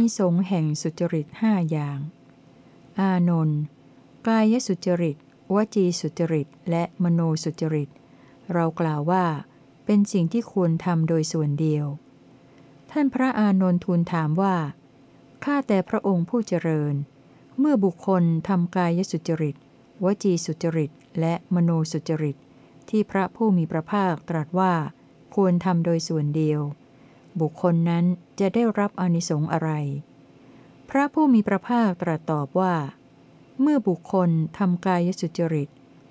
นิสงแห่งสุจริตห้าอย่าง อานนท์กายสุจริต วจีสุจริต และมโนสุจริต เรากล่าวว่า เป็นสิ่งที่ควรทำโดยส่วนเดียว ท่านพระอานนท์ทูลถามว่า ข้าแต่พระองค์ผู้เจริญ เมื่อบุคคลทำกายสุจริต วจีสุจริต และมโนสุจริต ที่พระผู้มีพระภาคตรัสว่า ควรทำโดยส่วนเดียว บุคคลนั้นจะได้รับอนิสงส์อะไร พระผู้มีพระภาคตรัสตอบว่า เมื่อบุคคลทำกายสุจริต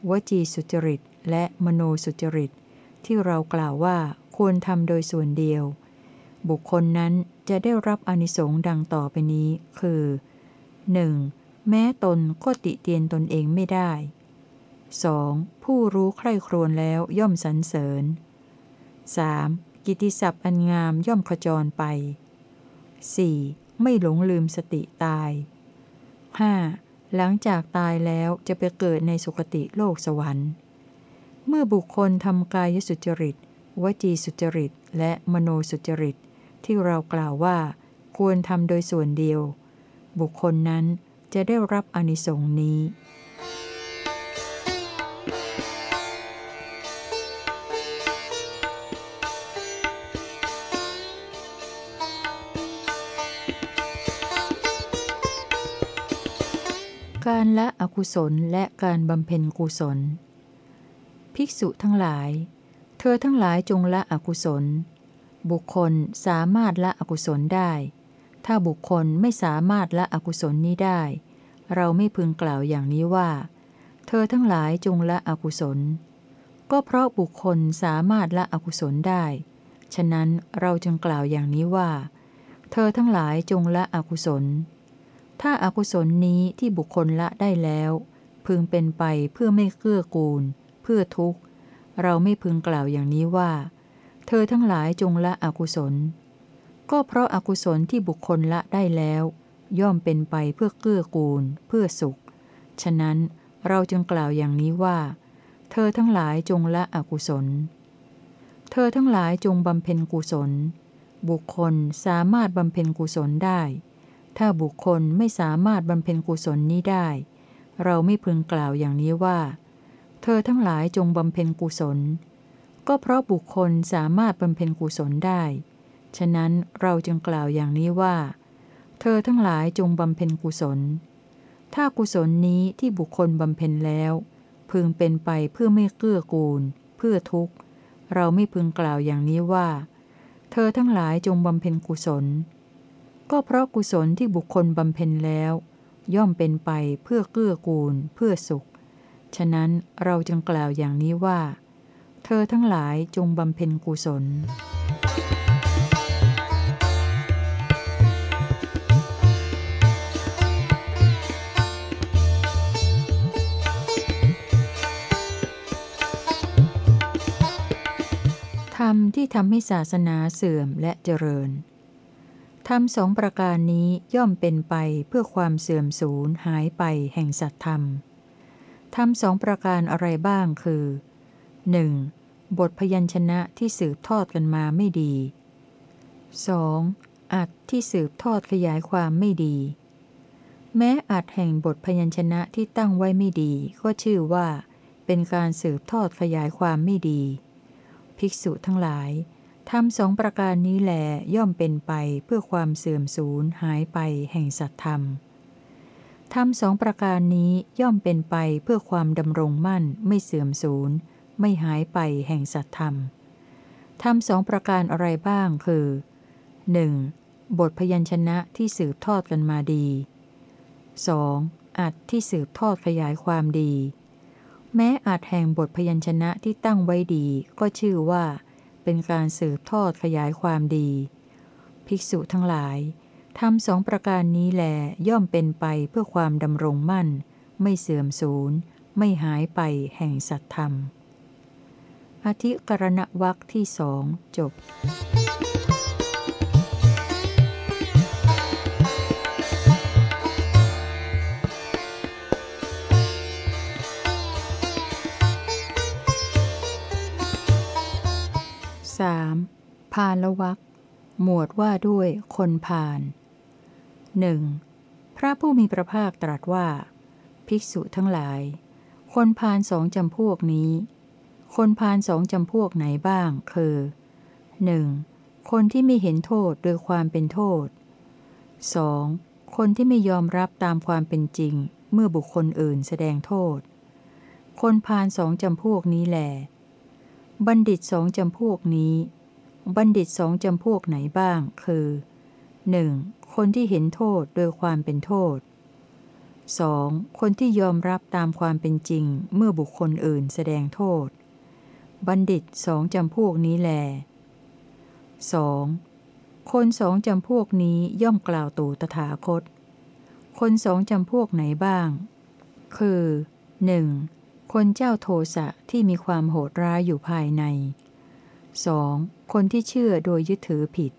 วจีสุจริต และมโนสุจริต ที่เรากล่าวว่าควรทำโดยส่วนเดียว บุคคลนั้นจะได้รับอนิสงส์ดังต่อไปนี้ คือ 1. แม้ตนก็ติเตียนตนเองไม่ได้ 2. ผู้รู้ใคร่ครวญแล้วย่อมสรรเสริญ 3. กิติศัพท์อันงามย่อมขจรไป 4. ไม่หลงลืมสติตาย 5. หลังจากตายแล้วจะไปเกิดในสุคติโลกสวรรค์ เมื่อบุคคลทำกายสุจริต วจีสุจริต และมโนสุจริต ที่เรากล่าวว่า ควรทำโดยส่วนเดียว บุคคลนั้นจะได้รับอนิสงส์นี้ อกุศลและการบำเพ็ญกุศล ภิกษุทั้งหลาย เธอทั้งหลายจงละอกุศล บุคคลสามารถละอกุศลได้ ถ้าบุคคลไม่สามารถละอกุศลนี้ได้ เราไม่พึงกล่าวอย่างนี้ว่า เธอทั้งหลายจงละอกุศล ก็เพราะบุคคลสามารถละอกุศลได้ ฉะนั้นเราจึงกล่าวอย่างนี้ว่า เธอทั้งหลายจงละอกุศล ถ้าอากุศลนี้ที่บุคคลละได้แล้ว พึงเป็นไปเพื่อไม่เกื้อกูล เพื่อทุกข์ เราไม่พึงกล่าวอย่างนี้ว่า เธอทั้งหลายจงละอกุศล ก็เพราะอากุศลที่บุคคลละได้แล้ว ย่อมเป็นไปเพื่อเกื้อกูล เพื่อสุข ฉะนั้นเราจึงกล่าวอย่างนี้ว่า เธอทั้งหลายจงละอกุศล เธอทั้งหลายจงบำเพ็ญกุศล บุคคลสามารถบำเพ็ญกุศลได้ ถ้าบุคคลไม่สามารถบำเพ็ญกุศลนี้ได้ เราไม่พึงกล่าวอย่างนี้ว่า เธอทั้งหลายจงบำเพ็ญกุศล ก็เพราะบุคคลสามารถบำเพ็ญกุศลได้ ฉะนั้นเราจึงกล่าวอย่างนี้ว่า เธอทั้งหลายจงบำเพ็ญกุศล ถ้ากุศลนี้ที่บุคคลบำเพ็ญแล้ว พึงเป็นไปเพื่อไม่เกื้อกูล เพื่อทุกข์ เราไม่พึงกล่าวอย่างนี้ว่า เธอทั้งหลายจงบำเพ็ญกุศล ก็เพราะกุศลที่บุคคลบำเพ็ญแล้ว ย่อมเป็นไปเพื่อเกื้อกูล เพื่อสุข ฉะนั้นเราจึงกล่าวอย่างนี้ว่า เธอทั้งหลายจงบำเพ็ญกุศลธรรมที่ทำให้ศาสนาเสื่อมและเจริญ ธรรมสองประการนี้ย่อมเป็นไปเพื่อความเสื่อมสูญหายไปแห่งสัตธรรม ธรรมสองประการอะไรบ้างคือ 1. บทพยัญชนะที่สืบทอดกันมาไม่ดี 2. อัดที่สืบทอดขยายความไม่ดี แม้อัดแห่งบทพยัญชนะที่ตั้งไว้ไม่ดีก็ชื่อว่า เป็นการสืบทอดขยายความไม่ดี ภิกษุทั้งหลาย ทำสองประการนี้แหลย่อมเป็นไปเพื่อความเสื่อมสูญหายไปแห่งสัตธรรมทำสองประการนี้ย่อมเป็นไปเพื่อความดำรงมั่นไม่เสื่อมสูญไม่หายไปแห่งสัตธรรมทำสองประการอะไรบ้างคือ 1. บทพยัญชนะที่สืบทอดกันมาดี 2. อัดที่สืบทอดขยายความดี แม้อัดแห่งบทพยัญชนะที่ตั้งไว้ดีก็ชื่อว่า เป็นการสืบทอดขยายความดี ภิกษุทั้งหลายทำสองประการนี้แหลย่อมเป็นไปเพื่อความดำรงมั่น ไม่เสื่อมสูญ ไม่หายไปแห่งสัตธรรม อธิกรณวักที่สองจบ พาลวักหมวดว่าด้วยคนพาลหนึ่งพระผู้มีพระภาคตรัสว่า ภิกษุทั้งหลาย คนพาลสองจำพวกนี้ คนพาลสองจำพวกไหนบ้าง คือ 1. คนที่ไม่เห็นโทษโดยความเป็นโทษ 2. คนที่ไม่ยอมรับตามความเป็นจริง เมื่อบุคคลอื่นแสดงโทษ คนพาลสองจำพวกนี้แหลบัณฑิตสองจำพวกนี้ บัณฑิตสองจำพวกไหนบ้าง คือ 1. คนที่เห็นโทษโดยความเป็นโทษ 2. คนที่ยอมรับตามความเป็นจริงเมื่อบุคคลอื่นแสดงโทษ บัณฑิตสองจำพวกนี้แล 2. คนสองจำพวกนี้ย่อมกล่าวตู่ตถาคต คนสองจำพวกไหนบ้าง คือ 1. คนเจ้าโทสะที่มีความโหดร้ายอยู่ภายใน 2. คนที่เชื่อโดยยึดถือผิด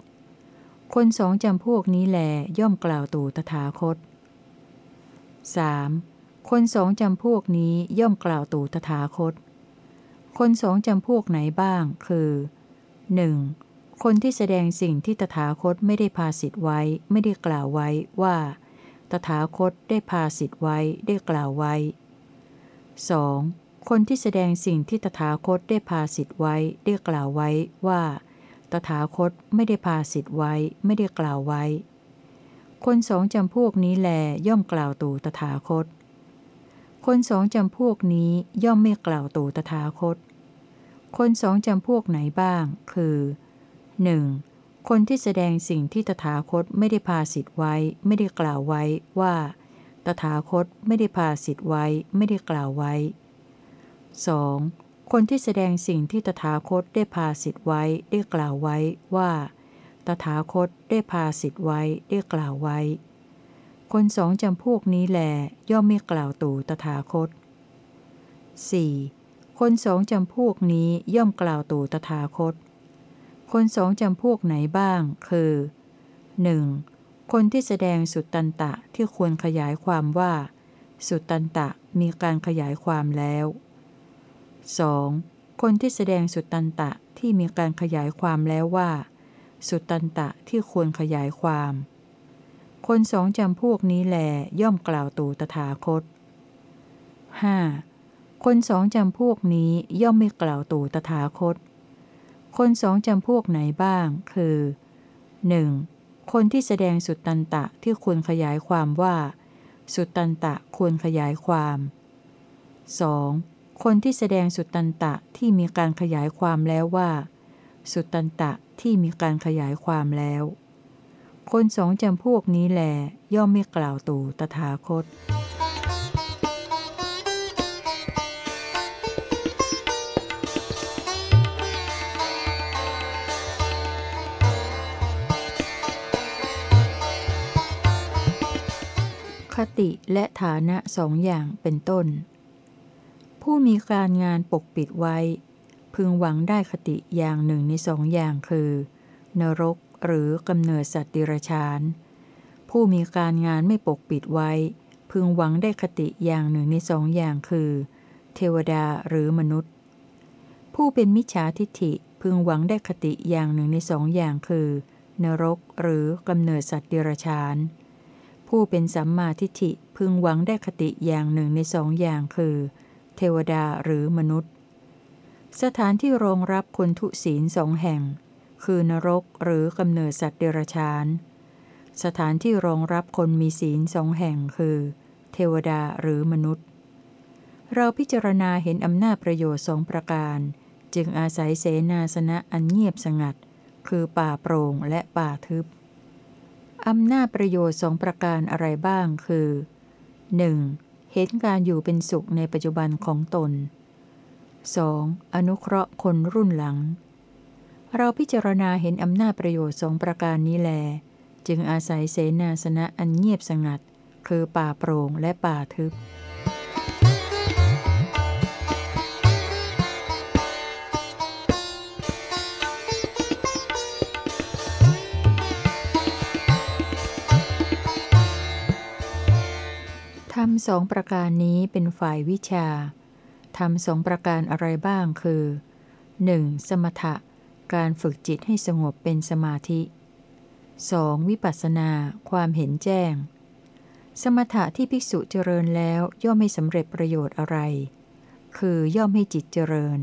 คนสองจำพวกนี้แลย่อมกล่าวตู่ตถาคต 3. คนสองจำพวกนี้ย่อมกล่าวตู่ตถาคต คนสองจำพวกไหนบ้าง คือ 1. คนที่แสดงสิ่งที่ตถาคตไม่ได้พาสิทธ์ไว้ ไม่ได้กล่าวไว้ว่า ตถาคตได้พาสิทธ์ไว้ได้กล่าวไว้ 2. คนที่แสดงสิ่งที่ตถาคตได้พาสิทธิ์ไว้ได้กล่าวไว้ว่า ตถาคตไม่ได้พาสิทธิ์ไว้ไม่ได้กล่าวไว้ คนสองจำพวกนี้แลย่อมกล่าวตู่ตถาคต คนสองจำพวกนี้ย่อมไม่กล่าวตู่ตถาคต คนสองจำพวกไหนบ้าง คือ 1. คนที่แสดงสิ่งที่ตถาคตไม่ได้พาสิทธิ์ไว้ไม่ได้กล่าวไว้ว่า ตถาคตไม่ได้พาสิทธิ์ไว้ไม่ได้กล่าวไว้ 2. คนที่แสดงสิ่งที่ตถาคตได้พาสิทธไว้ได้กล่าวไว้ว่า ตถาคตได้พาสิทธไว้ได้กล่าวไว้ คนสองจำพวกนี้แหลย่อมไม่กล่าวตู่ตถาคต 4. คนสองจำพวกนี้ย่อมกล่าวตู่ตถาคต คนสองจำพวกไหนบ้าง คือ 1. คนที่แสดงสุตตันตะที่ควรขยายความว่า สุตตันตะมีการขยายความแล้ว 2. คนที่แสดงสุตตันตะที่มีการขยายความแล้วว่า สุตตันตะที่ควรขยายความ คนสองจำพวกนี้แลย่อมกล่าวตูตถาคต 5. คนสองจำพวกนี้ย่อมไม่กล่าวตูตถาคต คนสองจำพวกไหนบ้าง คือ 1. คนที่แสดงสุตตันตะที่ควรขยายความว่า สุตตันตะควรขยายความ 2. คนที่แสดงสุตตันตะที่มีการขยายความแล้วว่า สุตตันตะที่มีการขยายความแล้ว คนสองจำพวกนี้แหลย่อมไม่กล่าวตู่ตถาคต คติและฐานะสองอย่างเป็นต้น ผู้มีการงานปกปิดไว้ พึงหวังได้คติอย่างหนึ่งในสองอย่างคือ นรกหรือกำเนิดสัตว์ดิรชานผู้มีการงานไม่ปกปิดไว้ พึงหวังได้คติอย่างหนึ่งในสองอย่างคือ เทวดาหรือมนุษย์ ผู้เป็นมิจฉาทิฏฐิพึงหวังได้คติอย่างหนึ่งในสองอย่างคือ นรกหรือกำเนิดสัตว์ดิรชานผู้เป็นสัมมาทิฏฐิพึงหวังได้คติอย่างหนึ่งในสองอย่างคือ เทวดาหรือมนุษย์ สถานที่รองรับคนทุศีลสองแห่ง คือนรกหรือกำเนิดสัตว์เดรัจฉาน สถานที่รองรับคนมีศีลสองแห่งคือ เทวดาหรือมนุษย์ เราพิจารณาเห็นอำนาจประโยชน์สองประการ จึงอาศัยเสนาสนะอันเงียบสงัด คือป่าโปร่งและป่าทึบอำนาจประโยชน์สองประการอะไรบ้างคือ 1. เห็นการอยู่เป็นสุขในปัจจุบันของตน 2. อนุเคราะห์คนรุ่นหลัง เราพิจารณาเห็นอำนาจประโยชน์สองประการนี้แล จึงอาศัยเสนาสนะอันเงียบสงัด คือป่าโปร่งและป่าทึบ ทำสองประการนี้เป็นฝ่ายวิชาทำสองประการอะไรบ้างคือ 1. สมถะ การฝึกจิตให้สงบเป็นสมาธิ 2. วิปัสสนา ความเห็นแจ้ง สมถะที่ภิกษุเจริญแล้วย่อมไม่สำเร็จประโยชน์อะไร คือย่อมให้จิตเจริญ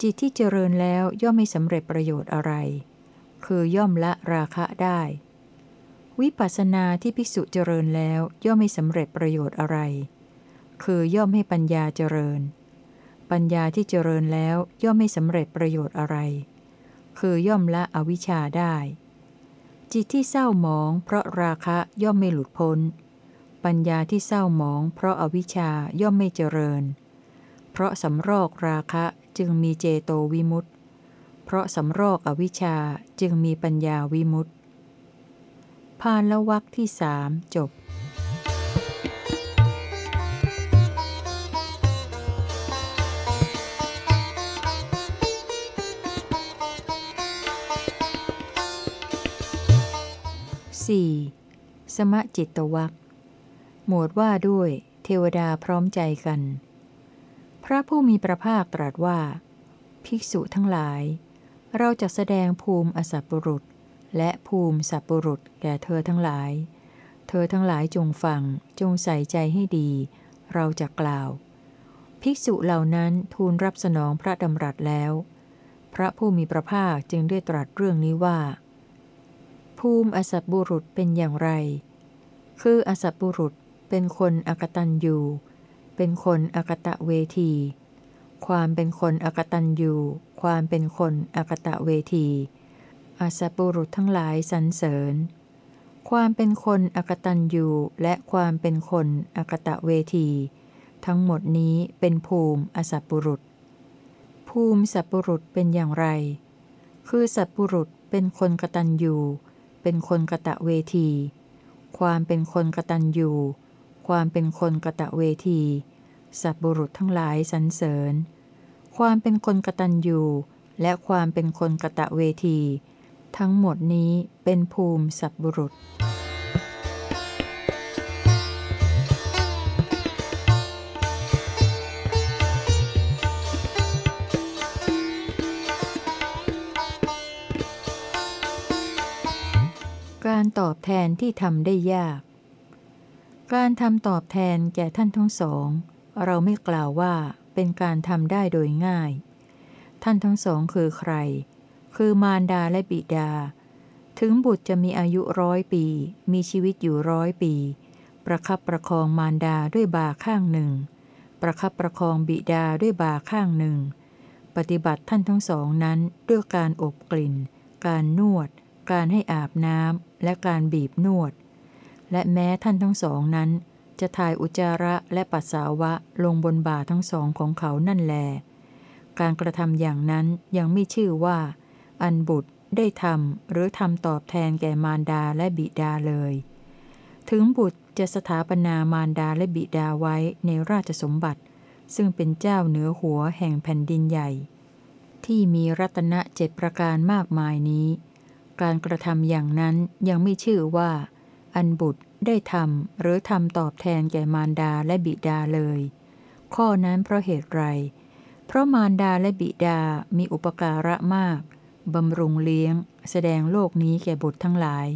จิตที่เจริญแล้วย่อมไม่สำเร็จประโยชน์อะไร คือย่อมละราคะได้ วิปัสสนาที่ภิกษุเจริญแล้วย่อมไม่สำเร็จประโยชน์อะไร คือย่อมให้ปัญญาเจริญ ปัญญาที่เจริญแล้วย่อมไม่สำเร็จประโยชน์อะไร คือย่อมละอวิชชาได้ จิตที่เศร้าหมองเพราะราคะย่อมไม่หลุดพ้น ปัญญาที่เศร้าหมองเพราะอวิชชาย่อมไม่เจริญ เพราะสำรอกราคะจึงมีเจโตวิมุตติเพราะสำรอกอวิชชาจึงมีปัญญาวิมุตติ พานละวักที่สามจบ 4. สมจิตวักหมวดว่าด้วยเทวดาพร้อมใจกัน พระผู้มีพระภาคตรัสว่า ภิกษุทั้งหลาย เราจะแสดงภูมิอสัพบุรุษ และภูมิสัพบุรุษแก่เธอทั้งหลาย เธอทั้งหลายจงฟัง จงใส่ใจให้ดี เราจะกล่าว ภิกษุเหล่านั้นทูลรับสนองพระดำรัสแล้ว พระผู้มีพระภาคจึงได้ตรัสเรื่องนี้ว่า ภูมิอสัตบุรุษเป็นอย่างไร คืออสัตบุรุษเป็นคนอกตันยูเป็นคนอกตะเวที ความเป็นคนอกตันยูความเป็นคนอกตะเวที อสัตบุรุษทั้งหลายสรรเสริญ ความเป็นคนอกตันยูและความเป็นคนอกตะเวที ทั้งหมดนี้เป็นภูมิอสัตบุรุษ ภูมิสัตบุรุษเป็นอย่างไร คือสัตบุรุษเป็นคนกตันยูเป็นคนกะตะเวที ความเป็นคนกตัญญูความเป็นคนกะตะเวที สัตบุรุษทั้งหลายสรรเสริญ ความเป็นคนกตัญญูและความเป็นคนกะตะเวที ทั้งหมดนี้เป็นภูมิสัตบุรุษ การตอบแทนที่ทำได้ยาก การทำตอบแทนแก่ท่านทั้งสอง เราไม่กล่าวว่าเป็นการทำได้โดยง่าย ท่านทั้งสองคือใคร คือมารดาและบิดา ถึงบุตรจะมีอายุร้อยปี มีชีวิตอยู่ร้อยปี ประคับประคองมารดาด้วยบาข้างหนึ่ง ประคับประคองบิดาด้วยบาข้างหนึ่ง ปฏิบัติท่านทั้งสองนั้นด้วยการอบกลิ่น การนวด การให้อาบน้ำและการบีบนวด และแม้ท่านทั้งสองนั้นจะถ่ายอุจจาระและปัสสาวะลงบนบ่าทั้งสองของเขานั่นแล การกระทำอย่างนั้นยังไม่ชื่อว่า อันบุตรได้ทำหรือทำตอบแทนแก่มารดาและบิดาเลย ถึงบุตรจะสถาปนามารดาและบิดาไว้ในราชสมบัติ ซึ่งเป็นเจ้าเหนือหัวแห่งแผ่นดินใหญ่ ที่มีรัตนะเจ็ดประการมากมายนี้ การกระทำอย่างนั้นยังไม่ชื่อว่า อันบุตรได้ทำหรือทำตอบแทนแก่มารดาและบิดาเลย ข้อนั้นเพราะเหตุไร เพราะมารดาและบิดามีอุปการะมาก บำรุงเลี้ยง แสดงโลกนี้แก่บุตรทั้งหลาย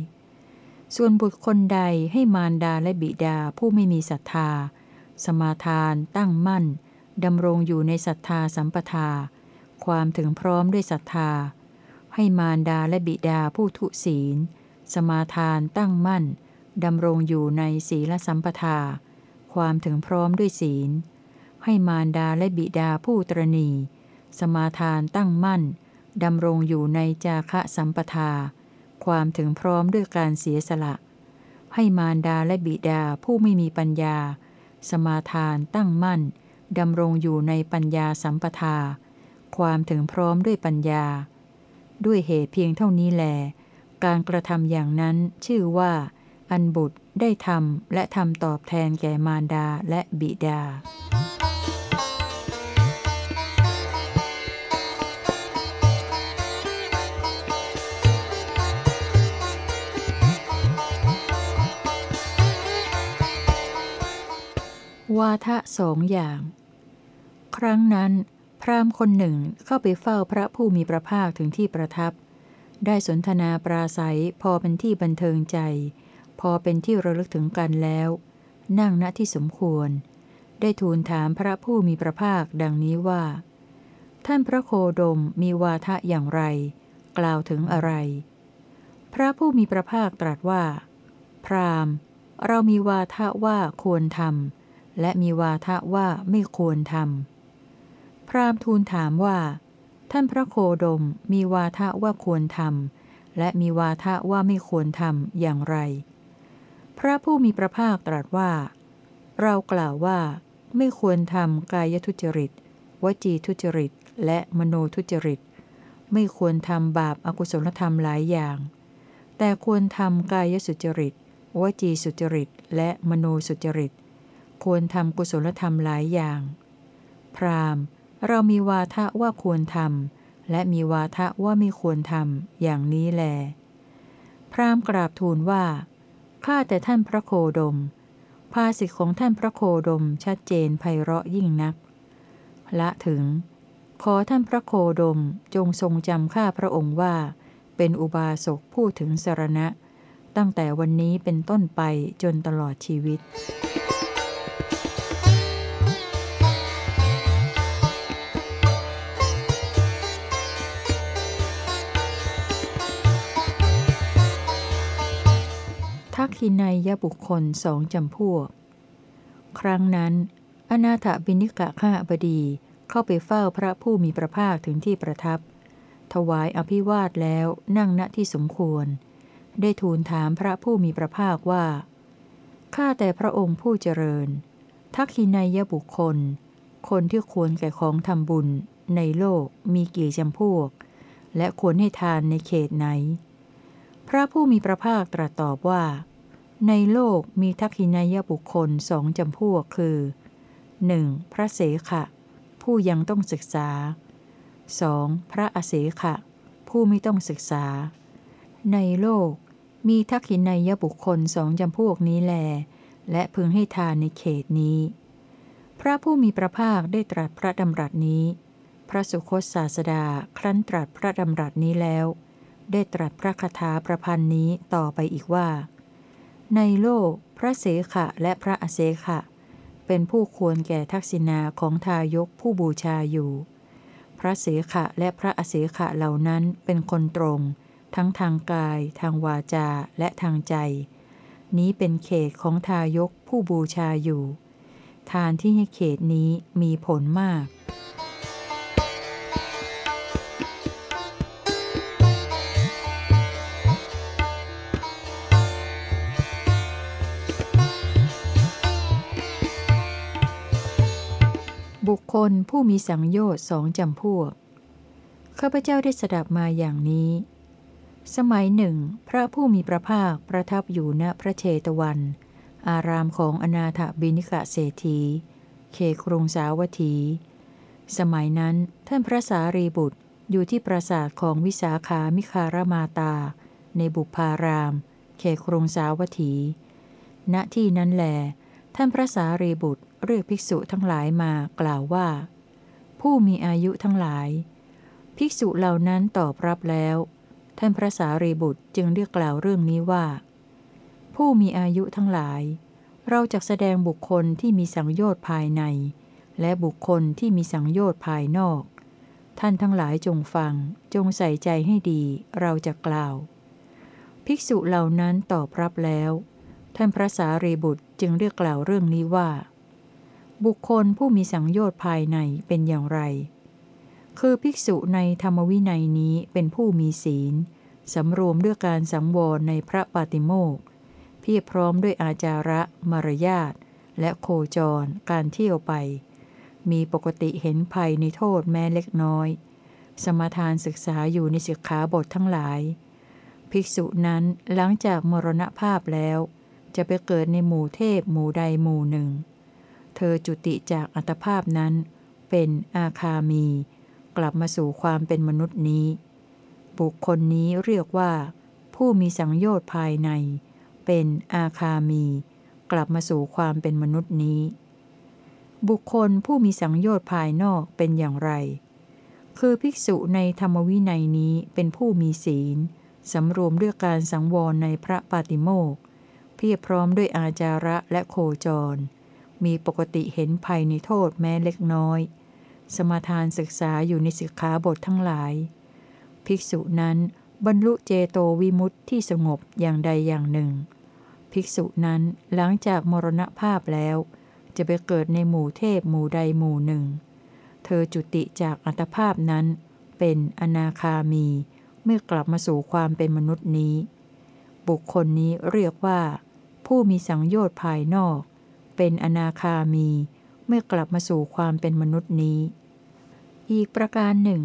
ส่วนบุตรคนใดให้มารดาและบิดาผู้ไม่มีศรัทธา สมาทาน ตั้งมั่นดำรงอยู่ในศรัทธาสัมปทา ความถึงพร้อมด้วยศรัทธา ให้มารดาและบิดาผู้ทุศีล สมาทานตั้งมั่นดำรงอยู่ในศีลสัมปทา ความถึงพร้อมด้วยศีล ให้มารดาและบิดาผู้ตรณี สมาทานตั้งมั่น ดำรงอยู่ในจาคะสัมปทา ความถึงพร้อมด้วยการเสียสละ ให้มารดาและบิดาผู้ไม่มีปัญญา สมาทานตั้งมั่นดำรงอยู่ในปัญญาสัมปทา ความถึงพร้อมด้วยปัญญา ด้วยเหตุเพียงเท่านี้แล การกระทำอย่างนั้นชื่อว่า อันบุตรได้ทำและทำตอบแทนแก่มารดาและบิดา วาทะสองอย่าง ครั้งนั้น พราหมณ์คนหนึ่งเข้าไปเฝ้าพระผู้มีพระภาคถึงที่ประทับ ได้สนทนาปราศัยพอเป็นที่บันเทิงใจ พอเป็นที่ระลึกถึงกันแล้ว นั่งณที่สมควร ได้ทูลถามพระผู้มีพระภาคดังนี้ว่า ท่านพระโคดมมีวาทะอย่างไร กล่าวถึงอะไร พระผู้มีพระภาคตรัสว่า พราหมณ์ เรามีวาทะว่าควรทำ และมีวาทะว่าไม่ควรทำพราหมทูลถามว่า ท่านพระโคดมมีวาทะว่าควรทำและมีวาทะว่าไม่ควรทำอย่างไร พระผู้มีพระภาคตรัสว่า เรากล่าวว่า ไม่ควรทำกายทุจริต วจีทุจริต และมโนทุจริต ไม่ควรทำบาปอากุศลธรรมหลายอย่าง แต่ควรทำกายสุจริต วจีสุจริต และมโนสุจริต ควรทำกุศลธรรมหลายอย่าง พรามเรามีวาทะว่าควรทำและมีวาทะว่าไม่ควรทำอย่างนี้แล พรามกราบทูลว่าข้าแต่ท่านพระโคดม ภาษิตของท่านพระโคดมชัดเจนไพเราะยิ่งนัก ละถึง ขอท่านพระโคดมจงทรงจำข้าพระองค์ว่า เป็นอุบาสกผู้ถึงสารณะ ตั้งแต่วันนี้เป็นต้นไปจนตลอดชีวิต ขินายบุคคลสองจำพวก ครั้งนั้น อนาถบินิกะข้าบดีเข้าไปเฝ้าพระผู้มีพระภาคถึงที่ประทับ ถวายอภิวาทแล้วนั่งณที่สมควร ได้ทูลถามพระผู้มีพระภาคว่า ข้าแต่พระองค์ผู้เจริญ ทักขินายบุคคล คนที่ควรแก่ของทำบุญ ในโลกมีกี่จำพวก และควรให้ทานในเขตไหนพระผู้มีพระภาคตรัสตอบว่า ในโลกมีทักขินายบุคคลสองจำพวกคือ 1. พระเสขะ ผู้ยังต้องศึกษา 2. พระอเสขะ ผู้ไม่ต้องศึกษา ในโลกมีทักขินายบุคคลสองจำพวกนี้แล และพึงให้ทานในเขตนี้ พระผู้มีพระภาคได้ตรัสพระดำรัสนี้ พระสุคตศาสดาครั้นตรัสพระดำรัสนี้แล้ว ได้ตรัสพระคาถาประพันธ์นี้ต่อไปอีกว่า ในโลก พระเสขะและพระอเสขะ เป็นผู้ควรแก่ทักษิณาของทายกผู้บูชาอยู่ พระเสขะและพระอเสขะเหล่านั้นเป็นคนตรง ทั้งทางกาย ทางวาจาและทางใจ นี้เป็นเขตของทายกผู้บูชาอยู่ ทานที่ให้เขตนี้มีผลมาก คคลผู้มีสังโยชน์สองจำพวก ข้าพเจ้าได้สดับมาอย่างนี้ สมัยหนึ่ง พระผู้มีพระภาคประทับอยู่ณพระเชตวัน อารามของอนาถบินิกะเศรษฐี เขครุงสาวัตถี สมัยนั้นท่านพระสารีบุตรอยู่ที่ปราสาทของวิสาขามิคารมาตา ในบุพาราม เขครุงสาวัตถี ณที่นั้นแหลท่านพระสารีบุตร เรียกภิกษุทั้งหลายมากล่าวว่า ผู้มีอายุทั้งหลาย ภิกษุเหล่านั้นตอบรับแล้ว ท่านพระสารีบุตรจึงเรียกกล่าวเรื่องนี้ว่า ผู้มีอายุทั้งหลาย เราจะแสดงบุคคลที่มีสังโยชน์ภายใน และบุคคลที่มีสังโยชน์ภายนอก ท่านทั้งหลายจงฟัง จงใส่ใจให้ดี เราจะกล่าว ภิกษุเหล่านั้นตอบรับแล้ว ท่านพระสารีบุตรจึงเรียกกล่าวเรื่องนี้ว่า บุคคลผู้มีสังโยชน์ภายในเป็นอย่างไร คือภิกษุในธรรมวินัยนี้เป็นผู้มีศีล สำรวมด้วยการสังวรในพระปาติโมกเพียรพร้อมด้วยอาจาระมารยาทและโคจร การเที่ยวไป มีปกติเห็นภัยในโทษแม้เล็กน้อย สมทานศึกษาอยู่ในสิกขาบททั้งหลาย ภิกษุนั้นหลังจากมรณภาพแล้ว จะไปเกิดในหมู่เทพหมู่ใดหมู่หนึ่ง เธอจุติจากอัตภาพนั้นเป็นอาคามี กลับมาสู่ความเป็นมนุษย์นี้ บุคคลนี้เรียกว่า ผู้มีสังโยชน์ภายใน เป็นอาคามี กลับมาสู่ความเป็นมนุษย์นี้ บุคคลผู้มีสังโยชน์ภายนอกเป็นอย่างไร คือภิกษุในธรรมวินัยนี้เป็นผู้มีศีลสำรวมด้วยการสังวรในพระปาติโมกเพียรพร้อมด้วยอาจาระและโคจร มีปกติเห็นภัยในโทษแม้เล็กน้อย สมาทานศึกษาอยู่ในสิกขาบททั้งหลาย ภิกษุนั้นบรรลุเจโตวิมุตติที่สงบอย่างใดอย่างหนึ่ง ภิกษุนั้นหลังจากมรณภาพแล้ว จะไปเกิดในหมู่เทพหมู่ใดหมู่หนึ่ง เธอจุติจากอัตภาพนั้นเป็นอนาคามีเมื่อกลับมาสู่ความเป็นมนุษย์นี้ บุคคลนี้เรียกว่า ผู้มีสังโยชน์ภายนอก เป็นอนาคามีเมื่อกลับมาสู่ความเป็นมนุษย์นี้ อีกประการหนึ่ง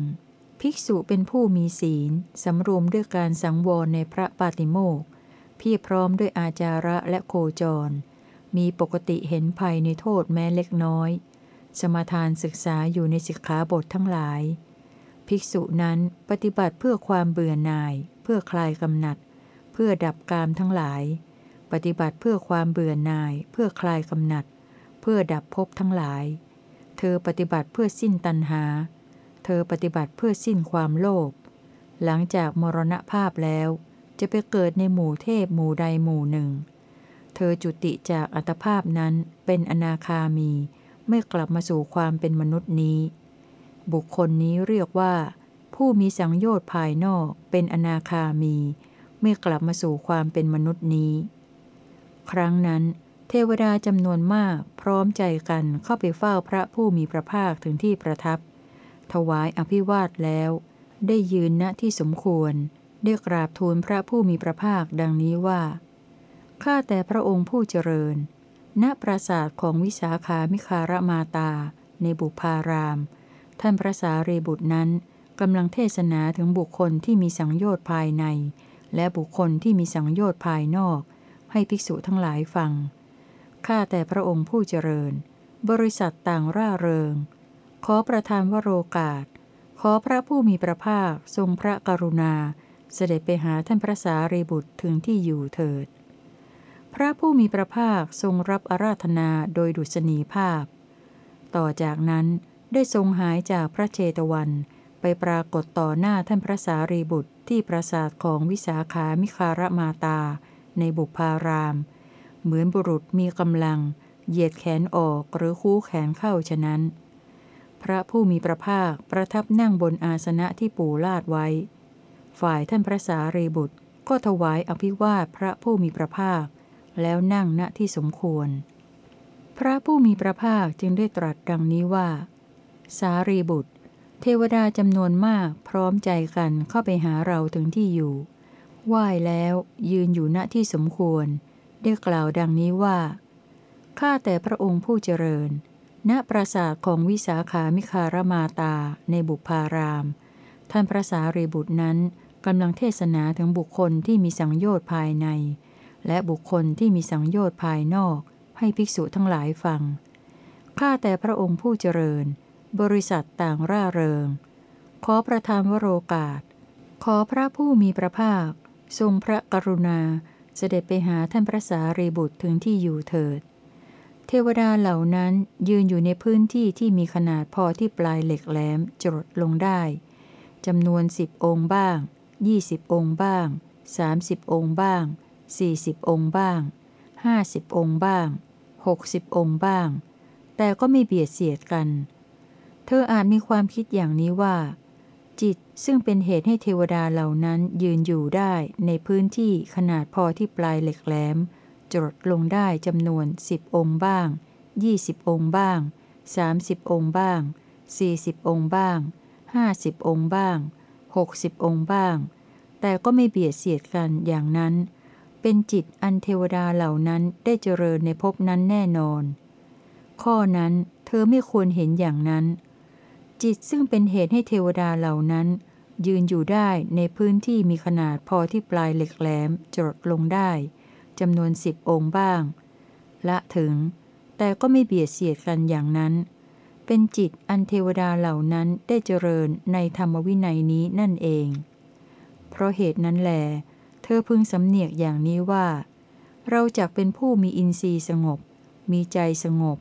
ภิกษุเป็นผู้มีศีล สำรวมด้วยการสังวรในพระปาติโมกเพียรพร้อมด้วยอาจาระและโคจร มีปกติเห็นภัยในโทษแม้เล็กน้อย สมาทานศึกษาอยู่ในสิกขาบททั้งหลาย ภิกษุนั้นปฏิบัติเพื่อความเบื่อหน่าย เพื่อคลายกำหนัด เพื่อดับกามทั้งหลาย ปฏิบัติเพื่อความเบื่อหน่าย เพื่อคลายกำหนัด เพื่อดับภพทั้งหลาย เธอปฏิบัติเพื่อสิ้นตัณหา เธอปฏิบัติเพื่อสิ้นความโลภ หลังจากมรณภาพแล้ว จะไปเกิดในหมู่เทพหมู่ใดหมู่หนึ่ง เธอจุติจากอัตภาพนั้นเป็นอนาคามี ไม่กลับมาสู่ความเป็นมนุษย์นี้ บุคคลนี้เรียกว่า ผู้มีสังโยชน์ภายนอกเป็นอนาคามี ไม่กลับมาสู่ความเป็นมนุษย์นี้ ครั้งนั้น เทวดาจำนวนมากพร้อมใจกันเข้าไปเฝ้าพระผู้มีพระภาคถึงที่ประทับ ถวายอภิวาทแล้ว ได้ยืนณที่สมควร ได้กราบทูลพระผู้มีพระภาคดังนี้ว่า ข้าแต่พระองค์ผู้เจริญ ณปราสาทของวิสาขามิคารมาตา ในบุพาราม ท่านพระสารีบุตรนั้นกำลังเทศนาถึงบุคคลที่มีสังโยชน์ภายใน และบุคคลที่มีสังโยชน์ภายนอก ให้ภิกษุทั้งหลายฟัง ข้าแต่พระองค์ผู้เจริญ บริษัทต่างร่าเริง ขอประทานวโรกาส ขอพระผู้มีพระภาคทรงพระกรุณา เสด็จไปหาท่านพระสารีบุตรถึงที่อยู่เถิด พระผู้มีพระภาคทรงรับอาราธนาโดยดุษณีภาพ ต่อจากนั้นได้ทรงหายจากพระเชตวันไปปรากฏต่อหน้าท่านพระสารีบุตรที่ปราสาทของวิสาขามิคารมาตา ในบุพาราม เหมือนบุรุษมีกำลัง เหยียดแขนออกหรือคู่แขนเข้าฉะนั้น พระผู้มีพระภาคประทับนั่งบนอาสนะที่ปูลาดไว้ ฝ่ายท่านพระสารีบุตรก็ถวายอภิวาทพระผู้มีพระภาค แล้วนั่งณที่สมควร พระผู้มีพระภาคจึงได้ตรัสดังนี้ว่า สารีบุตร เทวดาจำนวนมากพร้อมใจกันเข้าไปหาเราถึงที่อยู่ ไหว้แล้วยืนอยู่ณที่สมควร ได้กล่าวดังนี้ว่า ข้าแต่พระองค์ผู้เจริญ ณปราสาทของวิสาขามิคารมาตาในบุพาราม ท่านพระสารีบุตรนั้นกำลังเทศนาถึงบุคคลที่มีสังโยชน์ภายใน และบุคคลที่มีสังโยชน์ภายนอก ให้ภิกษุทั้งหลายฟัง ข้าแต่พระองค์ผู้เจริญ บริษัทต่างร่าเริง ขอประทานวโรกาส ขอพระผู้มีพระภาค ทรงพระกรุณาเสด็จไปหาท่านพระสารีบุตรถึงที่อยู่เถิด เทวดาเหล่านั้นยืนอยู่ในพื้นที่ที่มีขนาดพอที่ปลายเหล็กแหลมจรดลงได้จำนวนสิบองค์บ้างยี่สิบองค์บ้างสามสิบองค์บ้างสี่สิบองค์บ้างห้าสิบองค์บ้างหกสิบองค์บ้าง แต่ก็ไม่เบียดเสียดกัน เธออาจมีความคิดอย่างนี้ว่า จิตซึ่งเป็นเหตุให้เทวดาเหล่านั้นยืนอยู่ได้ในพื้นที่ขนาดพอที่ปลายเหล็กแหลม จดลงได้จำนวนสิบองค์บ้างยี่สิบองค์บ้างสามสิบองค์บ้างสี่สิบองค์บ้างห้าสิบองค์บ้างหกสิบองค์บ้าง แต่ก็ไม่เบียดเสียดกันอย่างนั้น เป็นจิตอันเทวดาเหล่านั้นได้เจริญในภพนั้นแน่นอน ข้อนั้นเธอไม่ควรเห็นอย่างนั้น จิตซึ่งเป็นเหตุให้เทวดาเหล่านั้น ยืนอยู่ได้ในพื้นที่มีขนาดพอที่ปลายเหล็กแหลมจรดลงได้จำนวนสิบองค์บ้าง ละถึง แต่ก็ไม่เบียดเสียดกันอย่างนั้น เป็นจิตอันเทวดาเหล่านั้นได้เจริญในธรรมวินัยนี้นั่นเอง เพราะเหตุนั้นแหลเธอพึงสำเนียกอย่างนี้ว่า เราจักเป็นผู้มีอินทรีย์สงบ มีใจสงบ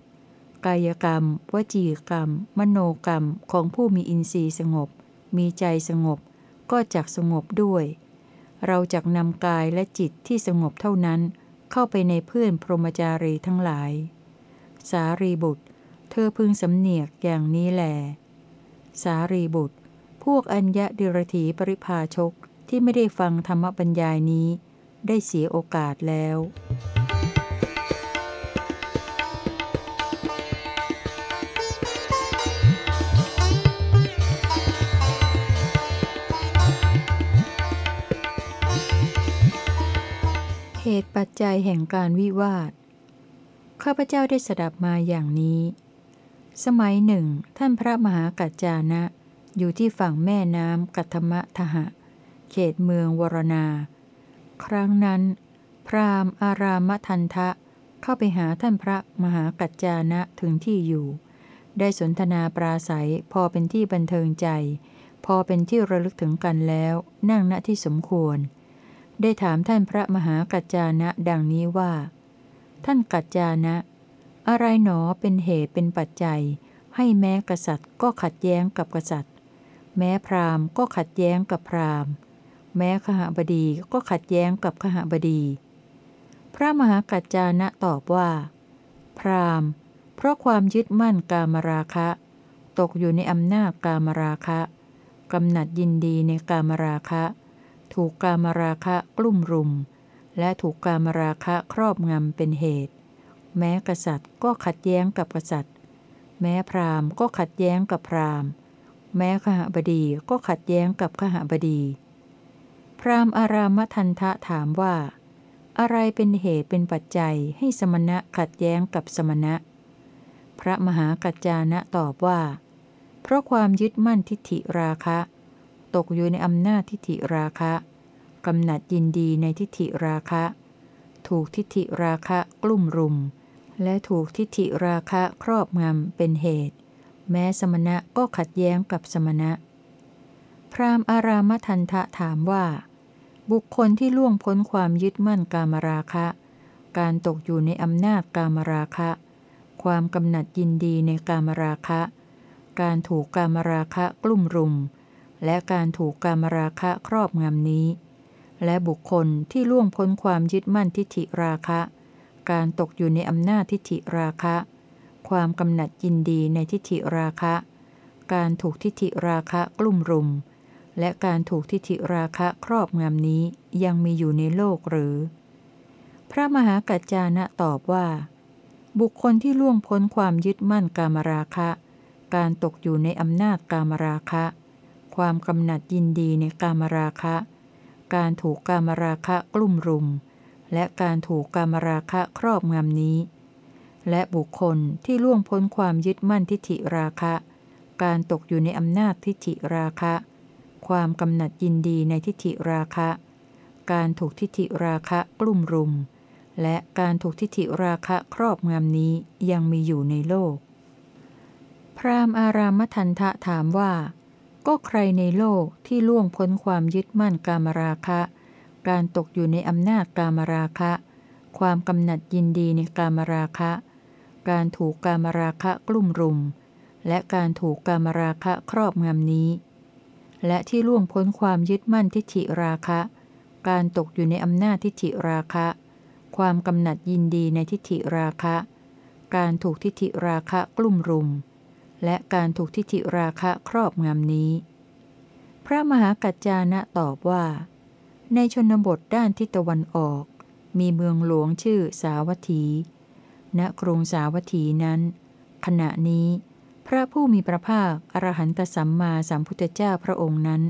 กายกรรม วจีกรรม มโนกรรมของผู้มีอินทรีย์สงบ มีใจสงบ ก็จักสงบด้วย เราจักนำกายและจิตที่สงบเท่านั้น เข้าไปในเพื่อนพรหมจารีทั้งหลาย สารีบุตร เธอพึงสำเนียกอย่างนี้แหลสารีบุตร พวกอัญญะดิรถีปริภาชกที่ไม่ได้ฟังธรรมบัญญายนี้ ได้เสียโอกาสแล้ว ตุปัจจัยแห่งการวิวาท ข้าพเจ้าได้สดับมาอย่างนี้ สมัยหนึ่ง ท่านพระมหากัจจานะ อยู่ที่ฝั่งแม่น้ำกัตมะทหะ เขตเมืองวรณา ครั้งนั้น พราหมณ์อารามทันทะ เข้าไปหาท่านพระมหากัจจานะถึงที่อยู่ ได้สนทนาปราศัยพอเป็นที่บันเทิงใจ พอเป็นที่ระลึกถึงกันแล้ว นั่งณที่สมควร ได้ถามท่านพระมหากัจจานะดังนี้ว่า ท่านกัจจานะ อะไรหนอเป็นเหตุเป็นปัจจัย ให้แม้กษัตริย์ก็ขัดแย้งกับกษัตริย์ แม้พราหมณ์ก็ขัดแย้งกับพราหมณ์ แม้ขหบดีก็ขัดแย้งกับขหบดี พระมหากัจจานะตอบว่า พราหมณ์ เพราะความยึดมั่นกามราคะ ตกอยู่ในอำนาจกามราคะกำหนัดยินดีในกามราคะ ถูกกามราคะกลุ่มรุม และถูกกามราคะครอบงำเป็นเหตุ แม้กษัตริย์ก็ขัดแย้งกับกษัตริย์ แม้พราหมณ์ก็ขัดแย้งกับพราหมณ์ แม้ขหบดีก็ขัดแย้งกับขหบดี พราหมณ์อารามทันทะถามว่า อะไรเป็นเหตุเป็นปัจจัยให้สมณะขัดแย้งกับสมณะ พระมหากัจจานะตอบว่า เพราะความยึดมั่นทิฏฐิราคะ ตกอยู่ในอำนาจทิฏฐิราคะ กำหนัดยินดีในทิฏฐิราคะ ถูกทิฏฐิราคะกลุ่มรุม และถูกทิฏฐิราคะครอบงำเป็นเหตุ แม้สมณะก็ขัดแย้งกับสมณะ พราหมณ์อารามทันทะถามว่า บุคคลที่ล่วงพ้นความยึดมั่นกามราคะ การตกอยู่ในอำนาจกามราคะ ความกำหนัดยินดีในกามราคะ การถูกกามราคะกลุ่มรุม และการถูกกามราคะครอบงำนี้ และบุคคลที่ล่วงพ้นความยึดมั่นทิฏฐิราคะ การตกอยู่ในอำนาจทิฏฐิราคะ ความกำหนัดยินดีในทิฏฐิราคะ การถูกทิฏฐิราคะกลุ่มรุม และการถูกทิฏฐิราคะครอบงำนี้ยังมีอยู่ในโลกหรือ พระมหากัจจานะตอบว่า บุคคลที่ล่วงพ้นความยึดมั่นกามราคะ การตกอยู่ในอำนาจกามราคะ ความกำหนัดยินดีในกามราคะ การถูกกามราคะกลุ่มรุม และการถูกกามราคะครอบงำนี้ และบุคคลที่ล่วงพ้นความยึดมั่นทิฏฐิราคะ การตกอยู่ในอำนาจทิฏฐิราคะ ความกำหนัดยินดีในทิฏฐิราคะ การถูกทิฏฐิราคะกลุ่มรุม และการถูกทิฏฐิราคะครอบงำนี้ยังมีอยู่ในโลก พราหมณ์อารามทันทะถามว่า ก็ใครในโลกที่ล่วงพ้นความยึดมั่นกามราคะ การตกอยู่ในอำนาจกามราคะ ความกำหนัดยินดีในกามราคะ การถูกกามราคะกลุ่มรุม และการถูกกามราคะครอบงำนี้ และที่ล่วงพ้นความยึดมั่นทิฏฐิราคะ การตกอยู่ในอำนาจทิฏฐิราคะ ความกำหนัดยินดีในทิฏฐิราคะ การถูกทิฏฐิราคะกลุ่มรุม และการถูกทิฏฐิราคะครอบงำนี้ พระมหากัจจานะตอบว่า ในชนบทด้านทิศตะวันออก มีเมืองหลวงชื่อสาวัตถี ณกรุงสาวัตถีนั้น ขณะนี้พระผู้มีพระภาค อรหันตสัมมาสัมพุทธเจ้าพระองค์นั้น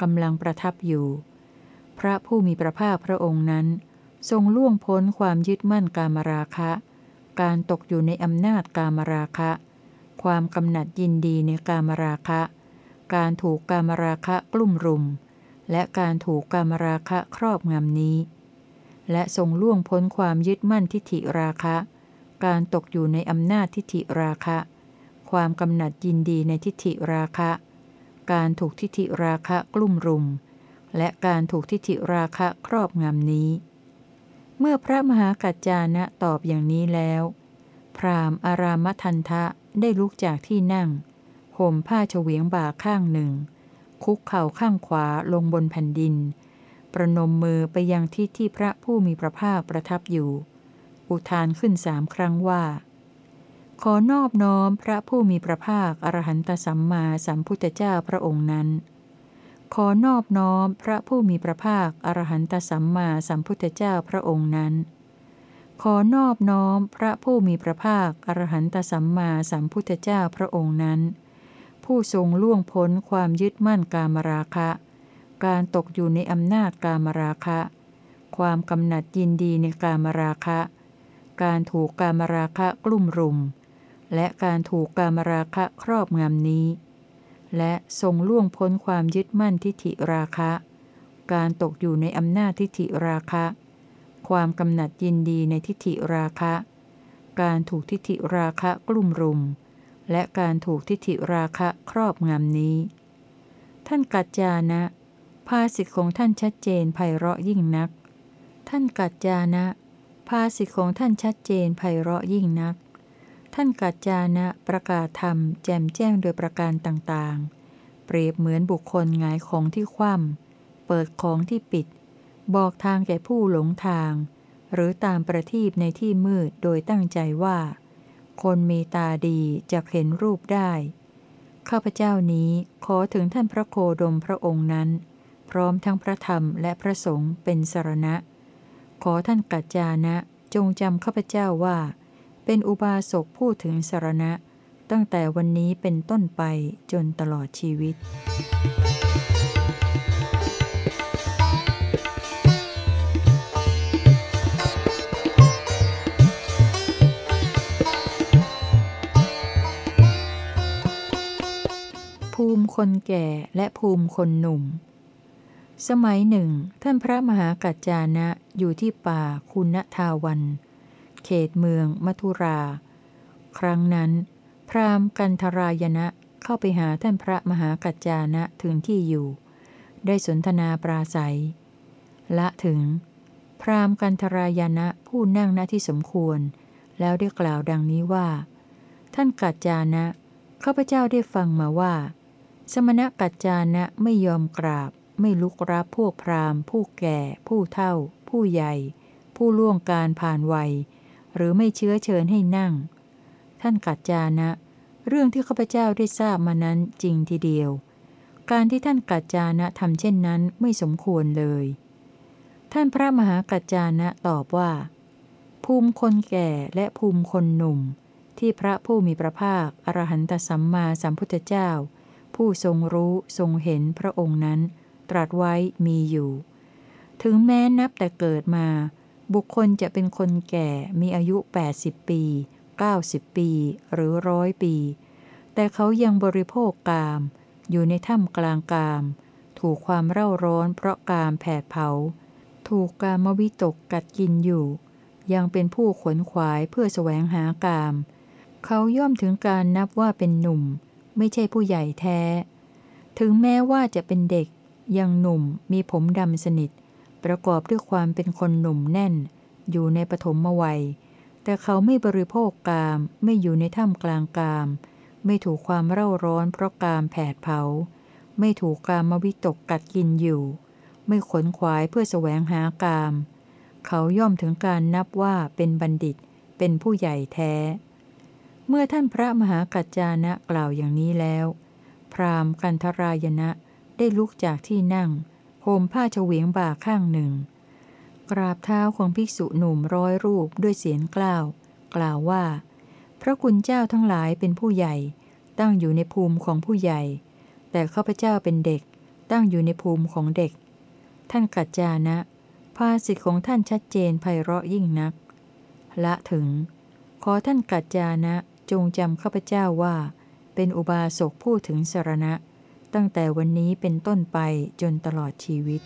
กำลังประทับอยู่ พระผู้มีพระภาคพระองค์นั้น ทรงล่วงพ้นความยึดมั่นกามราคะ การตกอยู่ในอำนาจกามราคะ ความกำหนัดยินดีในกามราคะ การถูกกามราคะกลุ่มรุม และการถูกกามราคะครอบงำนี้ และทรงล่วงพ้นความยึดมั่นทิฏฐิราคะ การตกอยู่ในอำนาจทิฏฐิราคะ ความกำหนัดยินดีในทิฏฐิราคะ การถูกทิฏฐิราคะกลุ่มรุม และการถูกทิฏฐิราคะครอบงำนี้ เมื่อพระมหากัจจานะตอบอย่างนี้แล้ว พรามอารามทันทะได้ลุกจากที่นั่ง ห่มผ้าเฉวียงบ่าข้างหนึ่ง คุกเข่าข้างขวาลงบนแผ่นดิน ประนมมือไปยังที่ที่พระผู้มีพระภาคประทับอยู่ อุทานขึ้นสามครั้งว่า ขอนอบน้อมพระผู้มีพระภาคอรหันตสัมมาสัมพุทธเจ้าพระองค์นั้น ขอนอบน้อมพระผู้มีพระภาคอรหันตสัมมาสัมพุทธเจ้าพระองค์นั้น ขอนอบน้อมพระผู้มีพระภาค อรหันตสัมมาสัมพุทธเจ้าพระองค์นั้น ผู้ทรงล่วงพ้นความยึดมั่นกามราคะ การตกอยู่ในอำนาจกามราคะ ความกำหนัดยินดีในกามราคะ การถูกกามราคะกลุ่มรุม และการถูกกามราคะครอบงำนี้ และทรงล่วงพ้นความยึดมั่นทิฏฐิราคะ การตกอยู่ในอำนาจทิฏฐิราคะ ความกำหนัดยินดีในทิฏฐิราคะ การถูกทิฏฐิราคะกลุ่มรุม และการถูกทิฏฐิราคะครอบงำนี้ ท่านกัจจานะ ภาสิทธิของท่านชัดเจนไพเราะยิ่งนัก ท่านกัจจานะ ภาสิทธิของท่านชัดเจนไพเราะยิ่งนัก ท่านกัจจานะประกาศธรรมแจมแจ้งโดยประการต่างๆ เปรียบเหมือนบุคคลงายของที่คว่ำเปิดของที่ปิด บอกทางแก่ผู้หลงทาง หรือตามประทีปในที่มืดโดยตั้งใจว่า คนมีตาดีจะเห็นรูปได้ ข้าพเจ้านี้ขอถึงท่านพระโคดมพระองค์นั้น พร้อมทั้งพระธรรมและพระสงฆ์เป็นสรณะ ขอท่านกัจจานะจงจำข้าพเจ้าว่า เป็นอุบาสกผู้ถึงสรณะ ตั้งแต่วันนี้เป็นต้นไปจนตลอดชีวิต คนแก่และภูมิคนหนุ่ม สมัยหนึ่ง ท่านพระมหากัจจานะอยู่ที่ป่าคุณทาวัน เขตเมืองมัทุรา ครั้งนั้น พราหมณ์กันทรายณะเข้าไปหาท่านพระมหากัจจานะถึงที่อยู่ ได้สนทนาปราศัย ละถึง พราหมณ์กันทรายณะผู้นั่งณที่สมควร แล้วได้กล่าวดังนี้ว่า ท่านกัจจานะข้าพเจ้าได้ฟังมาว่า สมณกัจจานะไม่ยอมกราบ ไม่ลุกรับพวกพราหมณ์ ผู้แก่ ผู้เท่า ผู้ใหญ่ ผู้ล่วงการผ่านวัย หรือไม่เชื้อเชิญให้นั่ง ท่านกัจจานะ เรื่องที่ข้าพเจ้าได้ทราบมานั้นจริงทีเดียว การที่ท่านกัจจานะทำเช่นนั้นไม่สมควรเลย ท่านพระมหากัจจานะตอบว่า ภูมิคนแก่และภูมิคนหนุ่ม ที่พระผู้มีพระภาคอรหันตสัมมาสัมพุทธเจ้า ผู้ทรงรู้ทรงเห็นพระองค์นั้น ตรัสไว้มีอยู่ ถึงแม้นับแต่เกิดมา บุคคลจะเป็นคนแก่มีอายุ 80 ปี 90 ปีหรือร้อยปี แต่เขายังบริโภคกาม อยู่ในถ้ำกลางกาม ถูกความเร่าร้อนเพราะกามแผดเผา ถูกกามวิตกกัดกินอยู่ ยังเป็นผู้ขวนขวายเพื่อแสวงหากาม เขาย่อมถึงการนับว่าเป็นหนุ่ม ไม่ใช่ผู้ใหญ่แท้ ถึงแม้ว่าจะเป็นเด็ก ยังหนุ่มมีผมดำสนิท ประกอบด้วยความเป็นคนหนุ่มแน่น อยู่ในปฐมวัย แต่เขาไม่บริโภคกาม ไม่อยู่ในถ้ำกลางกาม ไม่ถูกความเร่าร้อนเพราะกามแผดเผา ไม่ถูกกามมวิตกกัดกินอยู่ ไม่ขนขวายเพื่อแสวงหากาม เขาย่อมถึงการนับว่าเป็นบัณฑิต เป็นผู้ใหญ่แท้ เมื่อท่านพระมหากัจจานะกล่าวอย่างนี้แล้ว พราหมณ์กันทรายณะได้ลุกจากที่นั่งโฮมผ้าเฉวียงบ่าข้างหนึ่ง กราบเท้าของภิกษุหนุ่มร้อยรูปด้วยเสียงกล่าว กล่าวว่า พระคุณเจ้าทั้งหลายเป็นผู้ใหญ่ ตั้งอยู่ในภูมิของผู้ใหญ่ แต่ข้าพเจ้าเป็นเด็ก ตั้งอยู่ในภูมิของเด็ก ท่านกัจจานะ ภาสิทธิของท่านชัดเจนไพเราะยิ่งนัก ละถึง ขอท่านกัจจานะ จงจำข้าพเจ้าว่า เป็นอุบาสกผู้ถึงสรณะ ตั้งแต่วันนี้เป็นต้นไปจนตลอดชีวิต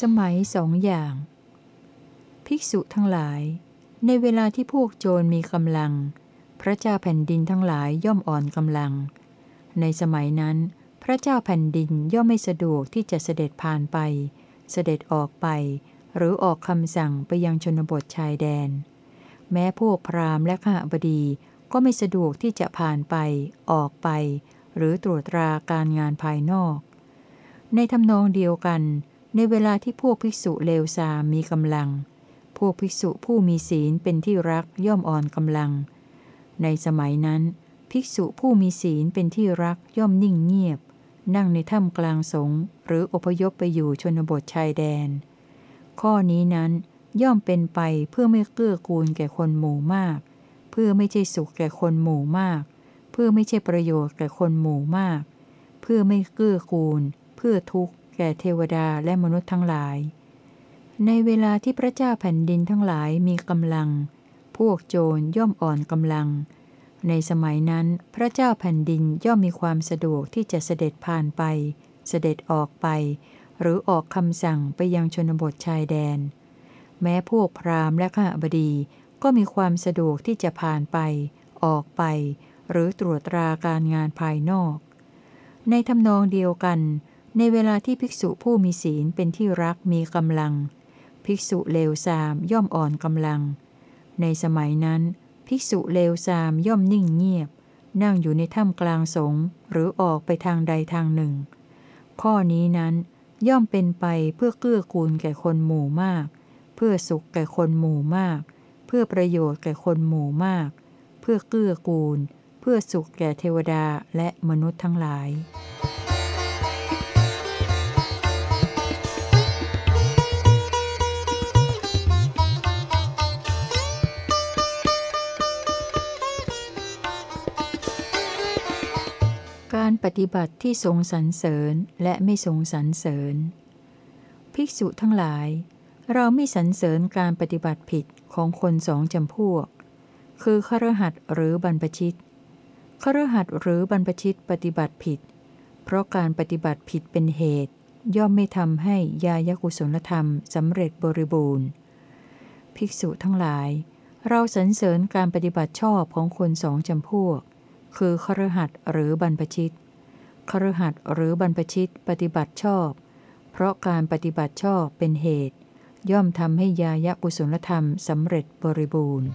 สมัยสองอย่าง ภิกษุทั้งหลาย ในเวลาที่พวกโจรมีกำลัง พระเจ้าแผ่นดินทั้งหลายย่อมอ่อนกำลัง ในสมัยนั้น พระเจ้าแผ่นดินย่อมไม่สะดวกที่จะเสด็จผ่านไป เสด็จออกไป หรือออกคำสั่งไปยังชนบทชายแดน แม้พวกพราหมณ์และข้าบดีก็ไม่สะดวกที่จะผ่านไป ออกไป หรือตรวจตราการงานภายนอก ในทำนองเดียวกัน ในเวลาที่พวกภิกษุเลวทรามมีกำลัง พวกภิกษุผู้มีศีลเป็นที่รักย่อมอ่อนกำลัง ในสมัยนั้น ภิกษุผู้มีศีลเป็นที่รักย่อมนิ่งเงียบ นั่งในถ้ำกลางสงหรืออพยพไปอยู่ชนบทชายแดน ข้อนี้นั้นย่อมเป็นไปเพื่อไม่เกื้อกูลแก่คนหมู่มาก เพื่อไม่ใช่สุขแก่คนหมู่มาก เพื่อไม่ใช่ประโยชน์แก่คนหมู่มาก เพื่อไม่เกื้อกูล เพื่อทุกข์ แก่เทวดาและมนุษย์ทั้งหลาย ในเวลาที่พระเจ้าแผ่นดินทั้งหลายมีกำลัง พวกโจรย่อมอ่อนกำลัง ในสมัยนั้นพระเจ้าแผ่นดินย่อมมีความสะดวกที่จะเสด็จผ่านไป เสด็จออกไป หรือออกคำสั่งไปยังชนบทชายแดน แม้พวกพราหมณ์และข้าบดีก็มีความสะดวกที่จะผ่านไป ออกไป หรือตรวจตราการงานภายนอก ในทำนองเดียวกัน ในเวลาที่ภิกษุผู้มีศีลเป็นที่รักมีกำลัง ภิกษุเลวทรามย่อมอ่อนกำลัง ในสมัยนั้น ภิกษุเลวทรามย่อมนิ่งเงียบ นั่งอยู่ในถ้ำกลางสงหรือออกไปทางใดทางหนึ่ง ข้อนี้นั้นย่อมเป็นไปเพื่อเกื้อกูลแก่คนหมู่มาก เพื่อสุขแก่คนหมู่มาก เพื่อประโยชน์แก่คนหมู่มาก เพื่อเกื้อกูล เพื่อสุขแก่เทวดาและมนุษย์ทั้งหลาย ปฏิบัติที่ทรงสรรเสริญและไม่ทรงสรรเสริญ ภิกษุทั้งหลาย เราไม่สรรเสริญการปฏิบัติผิดของคนสองจำพวก คือครหัสหรือบรรพชิตครหัสหรือบรรพชิตปฏิบัติผิด เพราะการปฏิบัติผิดเป็นเหตุ ย่อมไม่ทำให้ยายกุศลธรรมสำเร็จบริบูรณ์ ภิกษุทั้งหลาย เราสรรเสริญการปฏิบัติชอบของคนสองจำพวก คือครหัสหรือบรรพชิต ครหัสหรือบรรพชิตปฏิบัติชอบ เพราะการปฏิบัติชอบเป็นเหตุ ย่อมทำให้ยายกุศลธรรมสำเร็จบริบูรณ์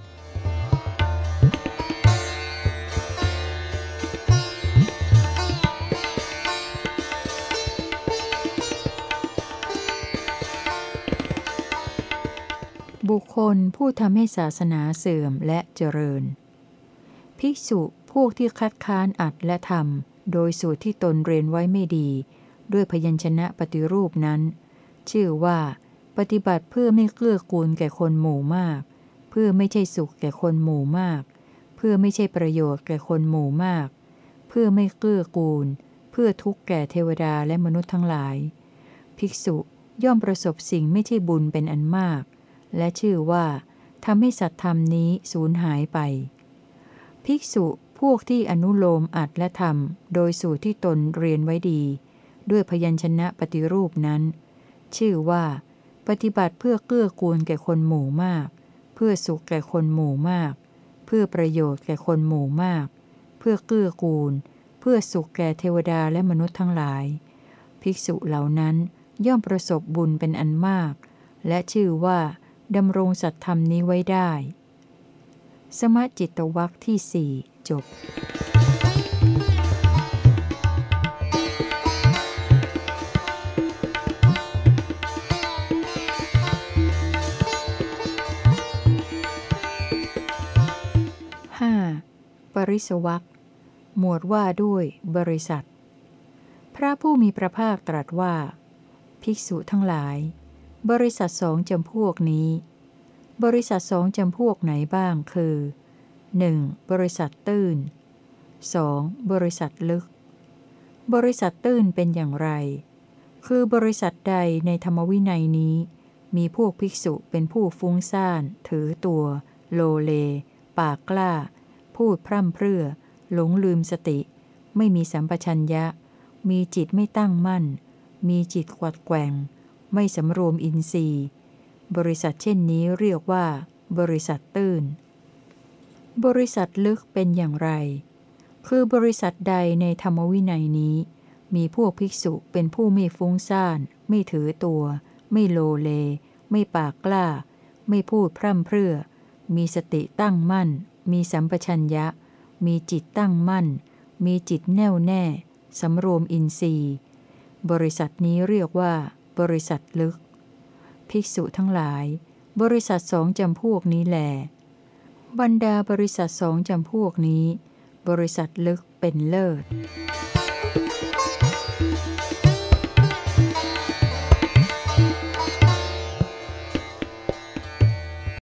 บุคคลผู้ทำให้ศาสนาเสื่อมและเจริญ ภิกษุพวกที่คัดค้านอัดและทำ โดยสูตรที่ตนเรียนไว้ไม่ดี ด้วยพยัญชนะปฏิรูปนั้น ชื่อว่า ปฏิบัติเพื่อไม่เกื้อกูลแก่คนหมู่มาก เพื่อไม่ใช่สุขแก่คนหมู่มาก เพื่อไม่ใช่ประโยชน์แก่คนหมู่มาก เพื่อไม่เกื้อกูล เพื่อทุกข์แก่เทวดาและมนุษย์ทั้งหลาย ภิกษุย่อมประสบสิ่งไม่ใช่บุญเป็นอันมาก และชื่อว่าทำให้สัตธรรมนี้สูญหายไป ภิกษุ พวกที่อนุโลมอัดและทำโดยสูตรที่ตนเรียนไว้ดี ด้วยพยัญชนะปฏิรูปนั้น ชื่อว่า ปฏิบัติเพื่อเกื้อกูลแก่คนหมู่มาก เพื่อสุขแก่คนหมู่มาก เพื่อประโยชน์แก่คนหมู่มาก เพื่อเกื้อกูล เพื่อสุขแก่เทวดาและมนุษย์ทั้งหลาย ภิกษุเหล่านั้นย่อมประสบบุญเป็นอันมาก และชื่อว่าดำรงสัตธรรมนี้ไว้ได้ สมจิตวักที่สี่จบ 5. ปริสวักหมวดว่าด้วยบริษัท พระผู้มีพระภาคตรัสว่า ภิกษุทั้งหลาย บริษัทสองจำพวกนี้ บริษัทสองจำพวกไหนบ้างคือ 1. บริษัทตื้น 2. บริษัทลึก บริษัทตื้นเป็นอย่างไร คือบริษัทใดในธรรมวินัยนี้ มีพวกภิกษุเป็นผู้ฟุ้งซ่าน ถือตัว โลเล ปากกล้า พูดพร่ำเพรื่อ หลงลืมสติ ไม่มีสัมปชัญญะ มีจิตไม่ตั้งมั่น มีจิตกวัดแกว่ง ไม่สำรวมอินทรีย์ บริษัทเช่นนี้เรียกว่า บริษัทตื้น บริษัทลึกเป็นอย่างไร คือบริษัทใดในธรรมวินัยนี้ มีพวกภิกษุเป็นผู้ไม่ฟุ้งซ่าน ไม่ถือตัว ไม่โลเล ไม่ปากกล้า ไม่พูดพร่ำเพรื่อ มีสติตั้งมั่น มีสัมปชัญญะ มีจิตตั้งมั่น มีจิตแน่วแน่ สำรวมอินทรีย์ บริษัทนี้เรียกว่า บริษัทลึก ภิกษุทั้งหลาย บริษัทสองจำพวกนี้แหลบรรดาบริษัทสองจำพวกนี้ บริษัทลึกเป็นเลิศ